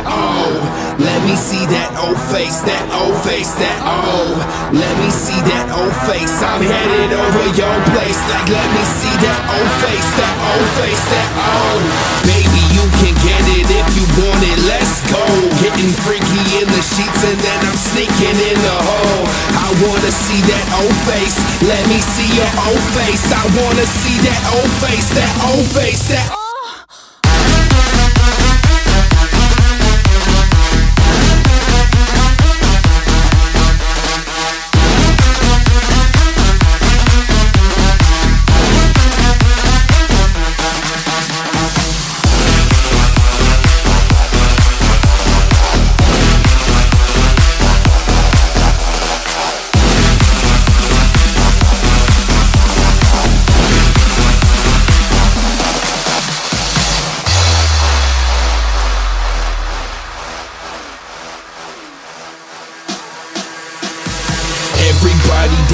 that oh. Let me see that old face, that old face, that oh. Let me see that old face. I'm headed over your place. Like, let me see that old face, that old face, that oh. Baby, you can get it if you want it. Let's go. Getting freaky in the sheets and then I'm sneaking in the hole. I wanna see that old face. Let me see your old face. I wanna see that old face, that old face, that. Oh.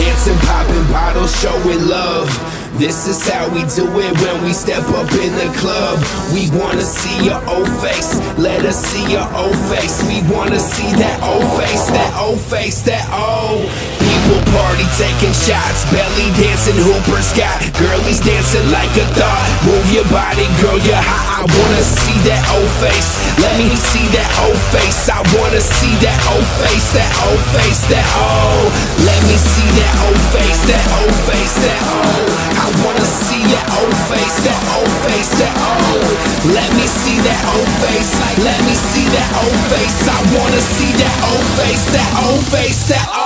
Dancing, popping bottles, showing love. This is how we do it when we step up in the club. We wanna see your old face, let us see your old face. We wanna see that old face, that old face, that old. People party taking shots, belly dancing, hoopers got girlies dancing like a thought. Move your body, girl, you're hot. I wanna see that old face. Let me see that old face. I wanna see that old face, that old face, that old. Let me see that old face, that old face, that old. I wanna see that old face, that old face, that old. Let me see that old face, let me see that old face. I wanna see that old face, that old face, that old.